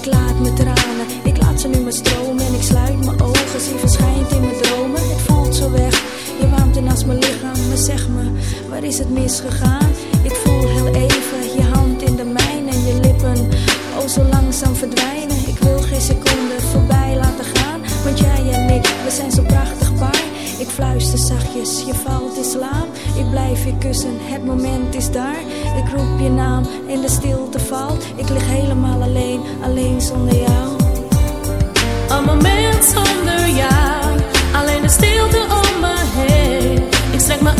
Ik laat me tranen, ik laat ze nu maar stromen. En ik sluit mijn ogen, zie verschijnt in mijn dromen. Het voelt zo weg, je warmte naast mijn lichaam. Maar zeg me, waar is het misgegaan? Ik voel heel even je hand in de mijne. En je lippen, oh zo langzaam verdwijnen. Ik wil geen seconde voorbij laten gaan. Want jij en ik, we zijn zo prachtig paar ik fluister zachtjes, je valt. Ik blijf je kussen, het moment is daar. Ik roep je naam en de stilte valt. Ik lig helemaal alleen, alleen zonder jou. Een moment zonder jou, alleen de stilte om me heen. Ik strek mijn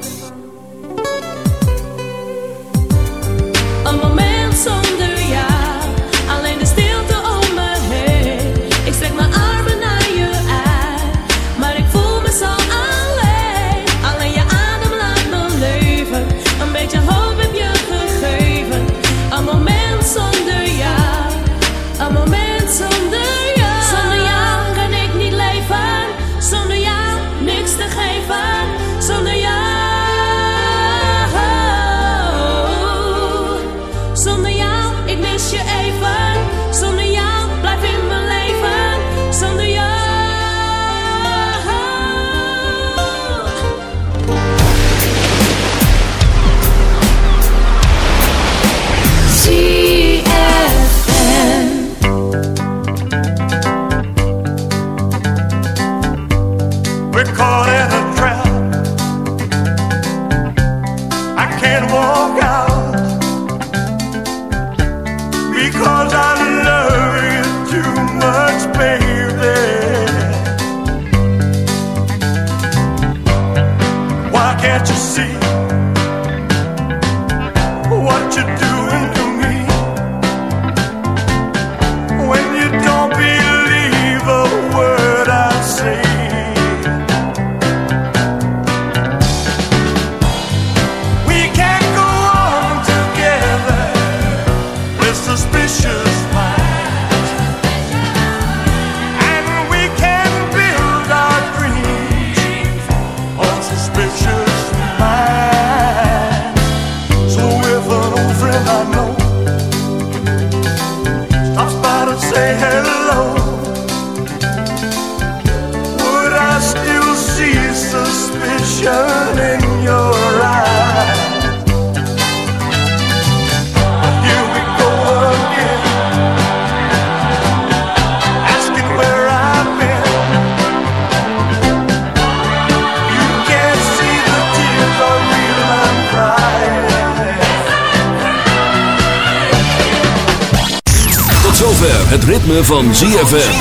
ritme van ZFM.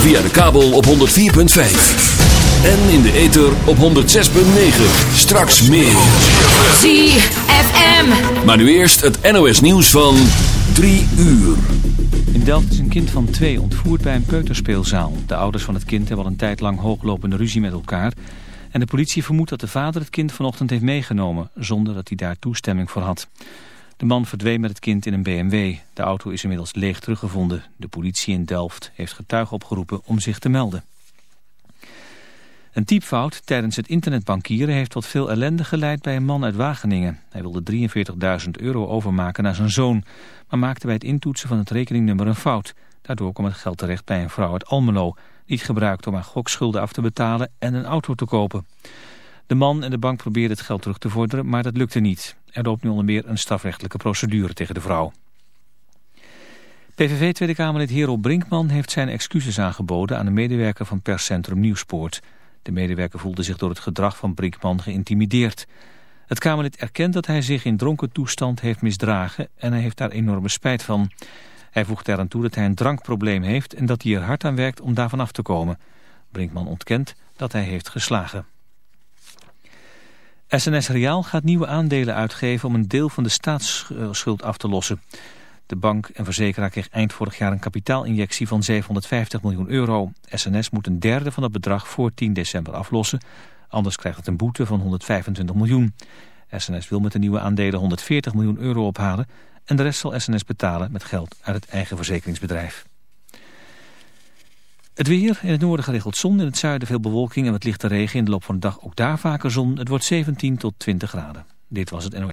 Via de kabel op 104.5. En in de ether op 106.9. Straks meer. ZFM. Maar nu eerst het NOS nieuws van 3 uur. In Delft is een kind van twee ontvoerd bij een peuterspeelzaal. De ouders van het kind hebben al een tijd lang hooglopende ruzie met elkaar. En de politie vermoedt dat de vader het kind vanochtend heeft meegenomen... zonder dat hij daar toestemming voor had. De man verdween met het kind in een BMW. De auto is inmiddels leeg teruggevonden. De politie in Delft heeft getuigen opgeroepen om zich te melden. Een typfout tijdens het internetbankieren heeft tot veel ellende geleid bij een man uit Wageningen. Hij wilde 43.000 euro overmaken naar zijn zoon, maar maakte bij het intoetsen van het rekeningnummer een fout. Daardoor kwam het geld terecht bij een vrouw uit Almelo, die het gebruikte om haar gokschulden af te betalen en een auto te kopen. De man en de bank probeerden het geld terug te vorderen, maar dat lukte niet. Er loopt nu onder meer een strafrechtelijke procedure tegen de vrouw. PVV Tweede Kamerlid Hero Brinkman heeft zijn excuses aangeboden aan een medewerker van perscentrum Nieuwspoort. De medewerker voelde zich door het gedrag van Brinkman geïntimideerd. Het Kamerlid erkent dat hij zich in dronken toestand heeft misdragen en hij heeft daar enorme spijt van. Hij voegt eraan toe dat hij een drankprobleem heeft en dat hij er hard aan werkt om daarvan af te komen. Brinkman ontkent dat hij heeft geslagen. SNS Reaal gaat nieuwe aandelen uitgeven om een deel van de staatsschuld af te lossen. De bank en verzekeraar kreeg eind vorig jaar een kapitaalinjectie van 750 miljoen euro. SNS moet een derde van dat bedrag voor 10 december aflossen. Anders krijgt het een boete van 125 miljoen. SNS wil met de nieuwe aandelen 140 miljoen euro ophalen... en de rest zal SNS betalen met geld uit het eigen verzekeringsbedrijf. Het weer, in het noorden geregeld zon, in het zuiden veel bewolking en wat lichte regen. In de loop van de dag ook daar vaker zon. Het wordt 17 tot 20 graden. Dit was het NOS.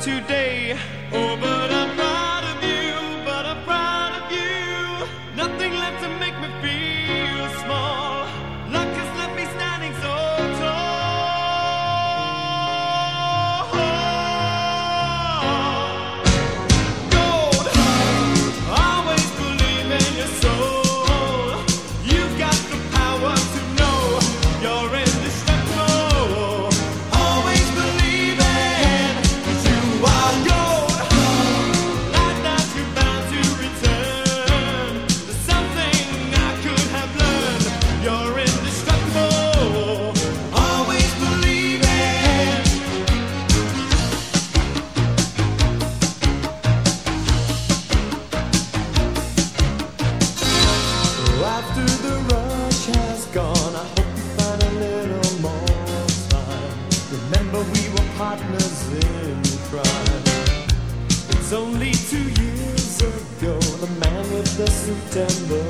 Today. Oh, but September.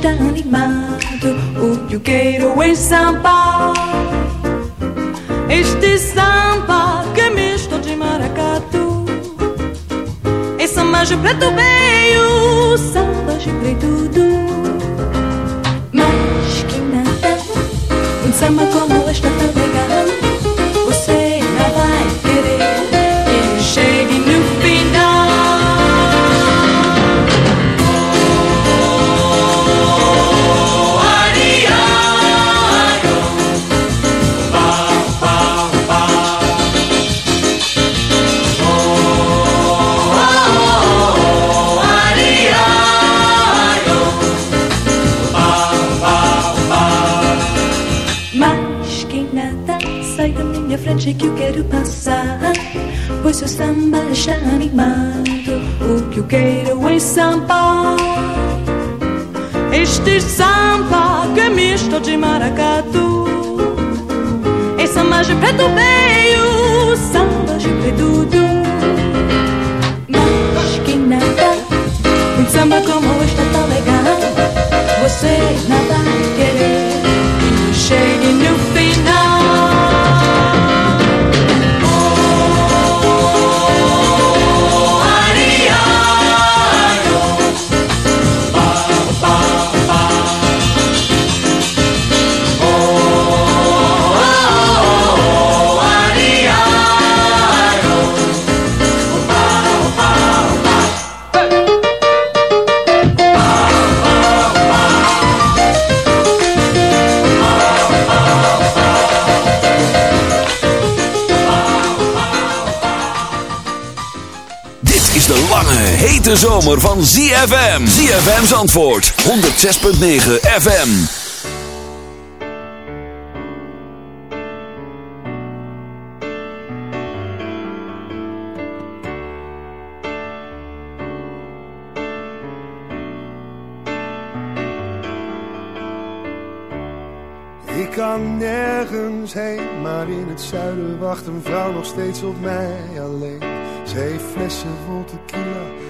השתיים נגמר, you gave away some. Frente que eu quero passar. Pois seu samba está animado. O que eu quero é samba. Este samba que é misto de maracatu. É samba de preto veio, samba de preto hete zomer van ZFM. ZFM's antwoord, 106.9 FM. Ik kan nergens heen, maar in het zuiden wacht een vrouw nog steeds op mij alleen. Ze heeft flessen vol tequila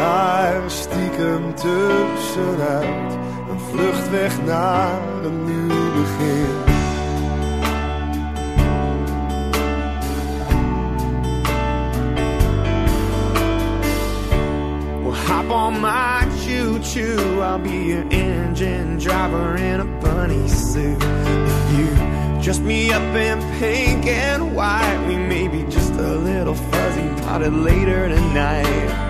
Er stiekem tussenuit, een vluchtweg naar een nieuw begin. Hop on my choo-choo. I'll be your engine driver in a bunny suit. If you dress me up in pink and white, we may be just a little fuzzy potted later tonight.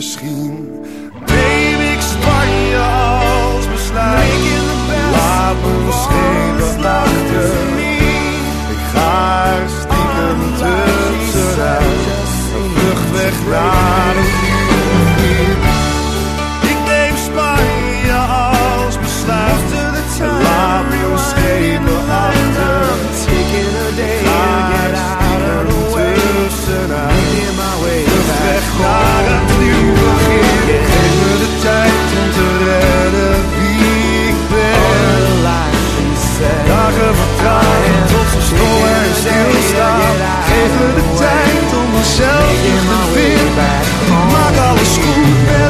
Misschien neem ik Spanje als besluit. Laat me schepen achter. Ik ga er stiekem tussenuit. Een vluchtweg naar nieuw begin. Ik neem Spanje als besluit. Laat me me de tijd om mezelf te vinden. Maak alles goed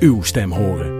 uw stem horen.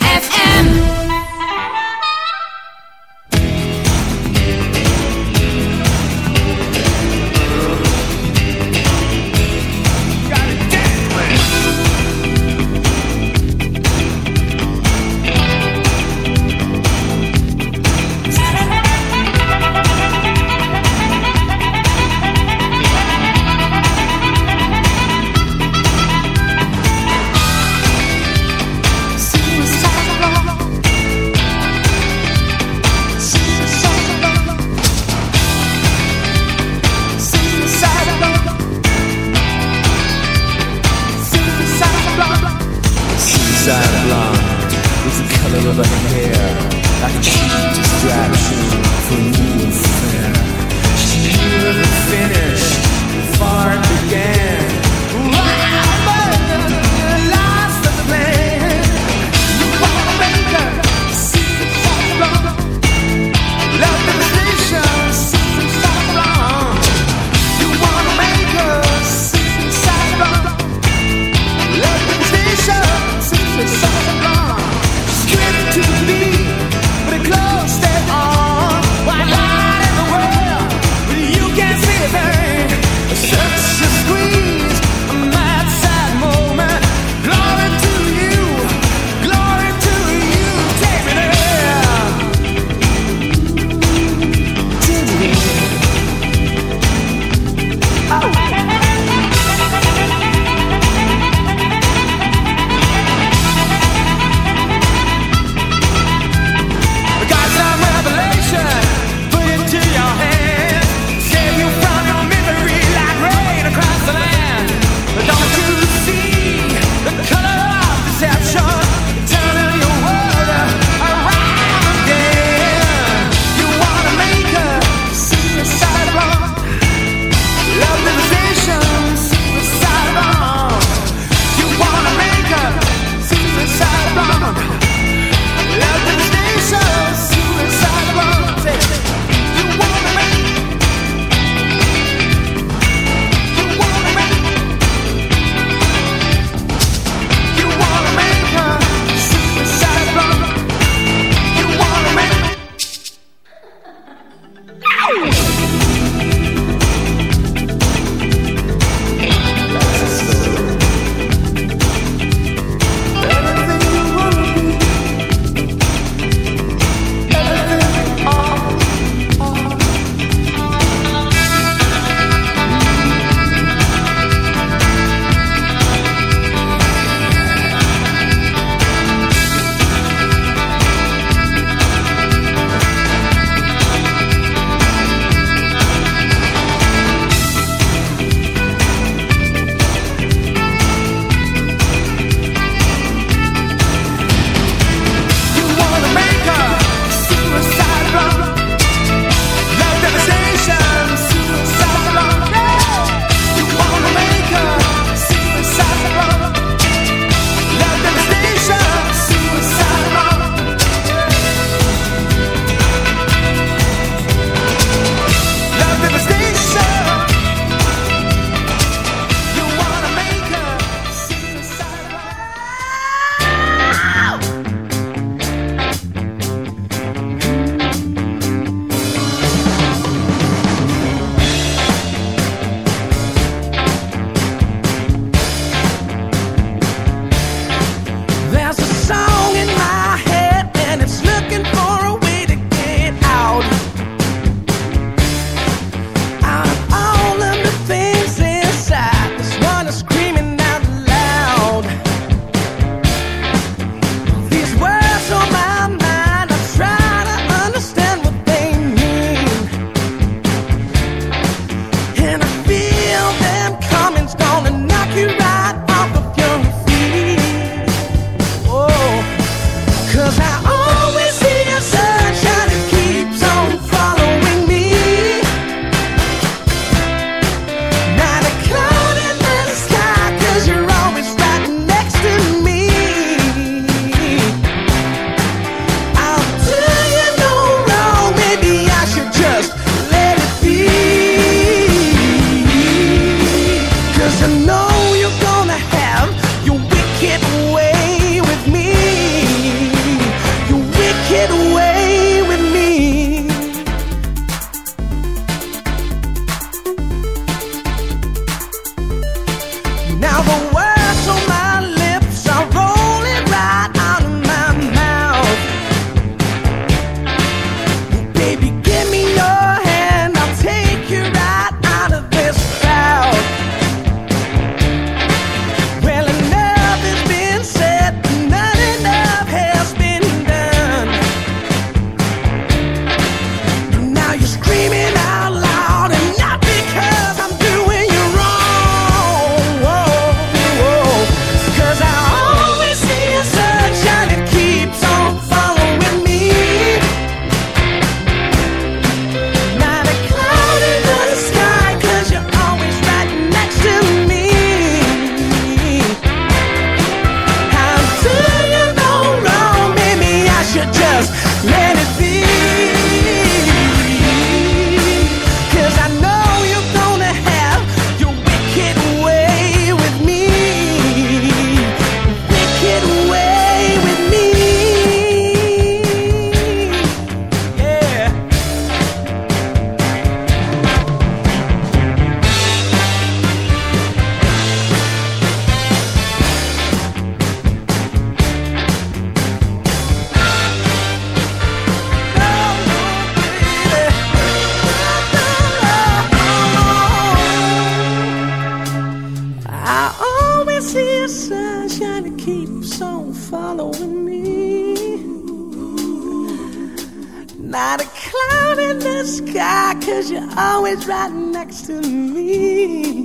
Sky, cause you're always right next to me.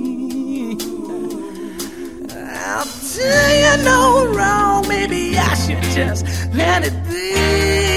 I'll do you no wrong, maybe I should just let it be.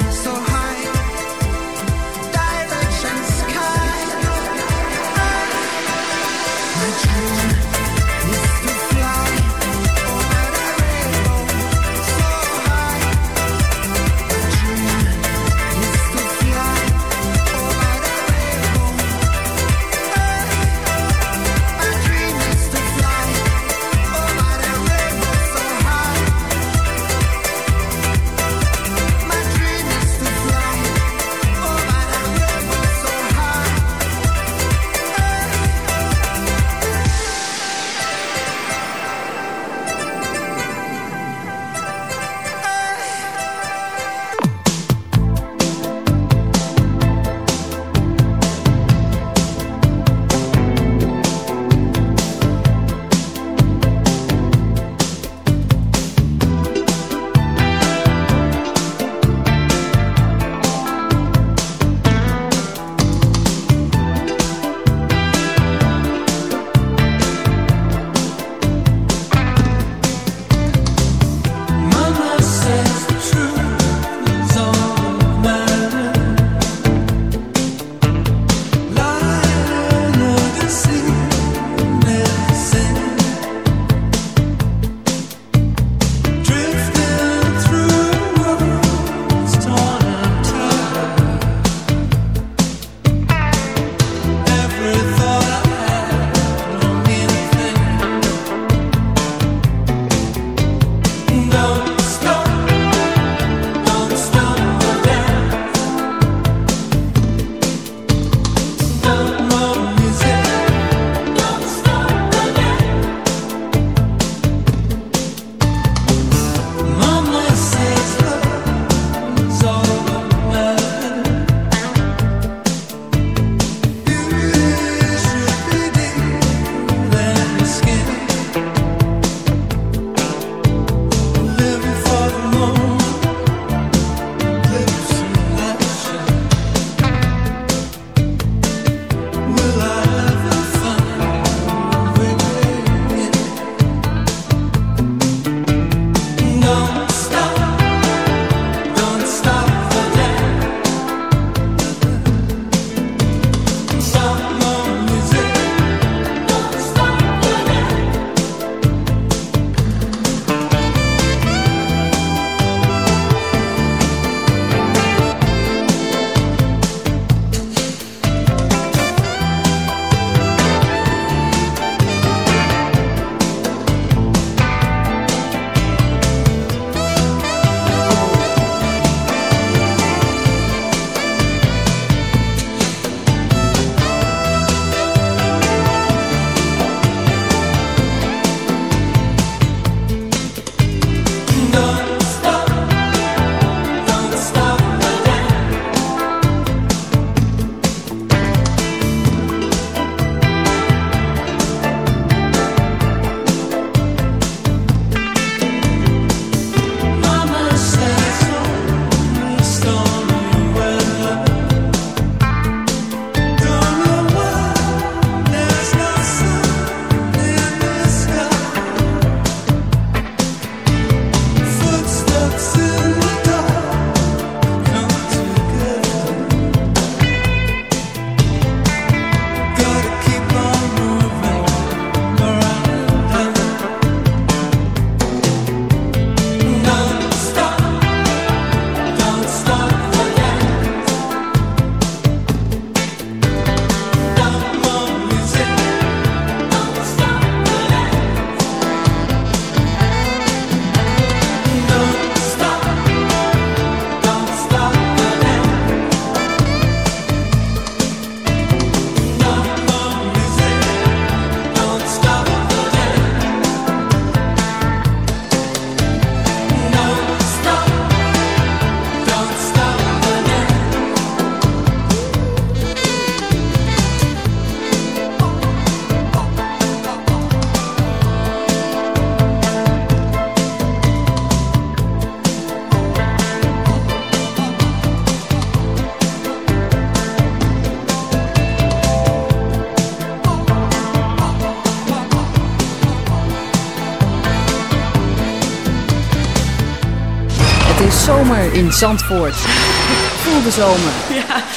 in Zandvoort. Voel de zomer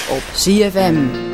op CFM.